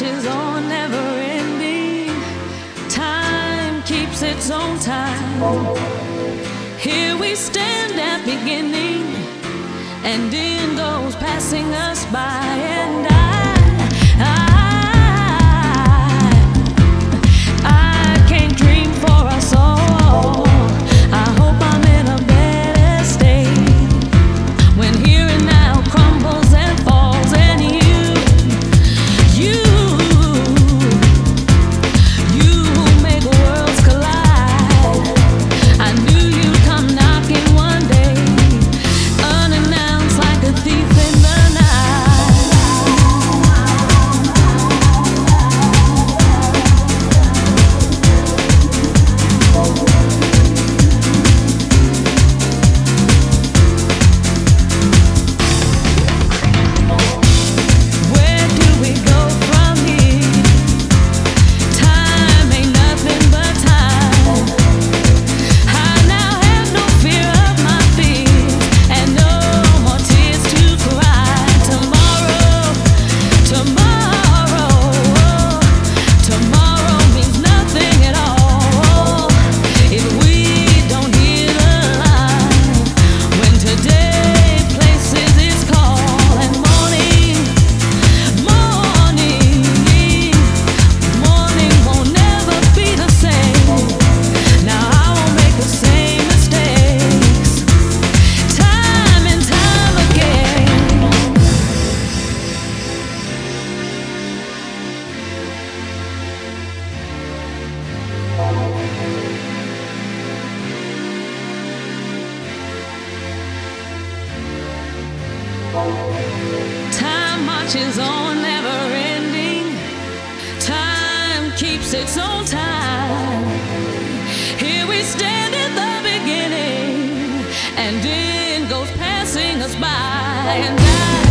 marches on never ending. Time keeps its own time. Here we stand at beginning and in those passing us by. Time marches on, never ending. Time keeps its own time. Here we stand at the beginning, and in goes passing us by. And I